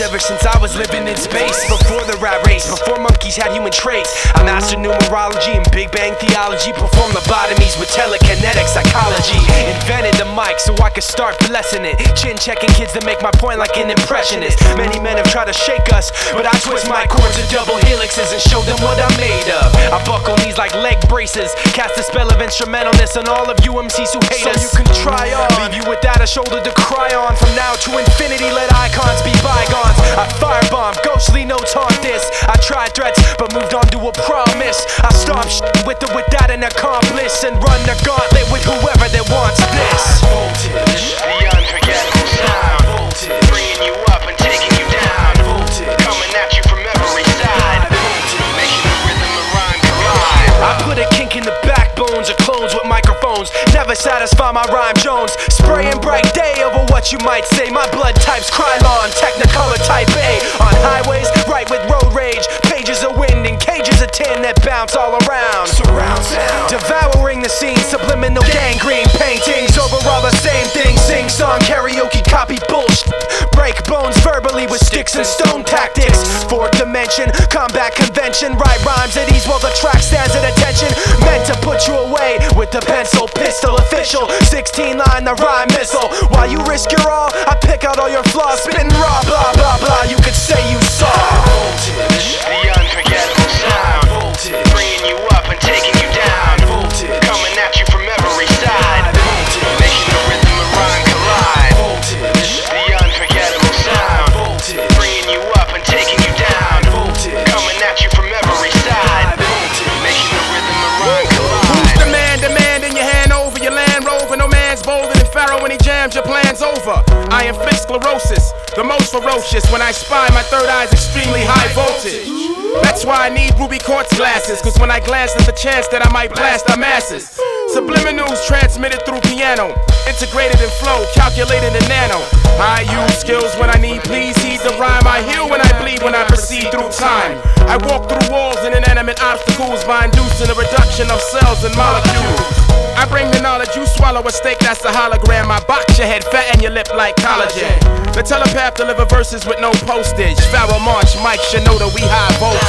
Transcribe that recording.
ever since I was living in space. Before the rat race, before monkeys had human traits. I mastered numerology and Big Bang theology. Performed lobotomies with telekinetic psychology. Invented the mic so I could start blessing it. Chin checking kids to make my point like an impressionist. Many men have tried to shake us, but I twist my cords to double helixes and show them what I'm made of. I buckle knees like leg braces. Cast a spell of instrumentalness on all of you MCs who hate So us. you can try on. Leave you without a shoulder to cry on. From now to infinity, let icons be bygones. I firebomb, ghostly notes haunt this. I tried threats, but moved on to a promise. I stomp with or without an accomplice and run the gauntlet with whoever that wants microphones. Never satisfy my rhyme Jones. Spraying bright day over what you might say. My blood type's Krylon, Technicolor type A. On highways, right with road rage. Pages of wind and cages of tin that bounce all around. Surround sound. Devouring the scene, subliminal gangrene paintings over all the same thing. Sing song, karaoke, copy bullshit. Break bones verbally with sticks and stone tactics. Fourth dimension, combat convention. Write rhymes at ease while the track Meant to put you away with the pencil pistol official. 16 line, the rhyme missile. While you risk your all, Jams your plans over. I inflict sclerosis, the most ferocious. When I spy, my third eye's extremely high voltage. That's why I need ruby quartz glasses. Cause when I glance, there's a chance that I might blast our masses. Subliminals transmitted through piano, integrated in flow, calculated in nano. I use skills when I need, please heed the rhyme. I heal when I bleed, when I proceed through time. I walk through walls and inanimate obstacles by inducing a reduction of cells and molecules. I bring the knowledge, you swallow a steak, that's a hologram. I box your head, fatten your lip like collagen. The telepath deliver verses with no postage. Pharoahe Monch, Mike Shinoda, we high voltage.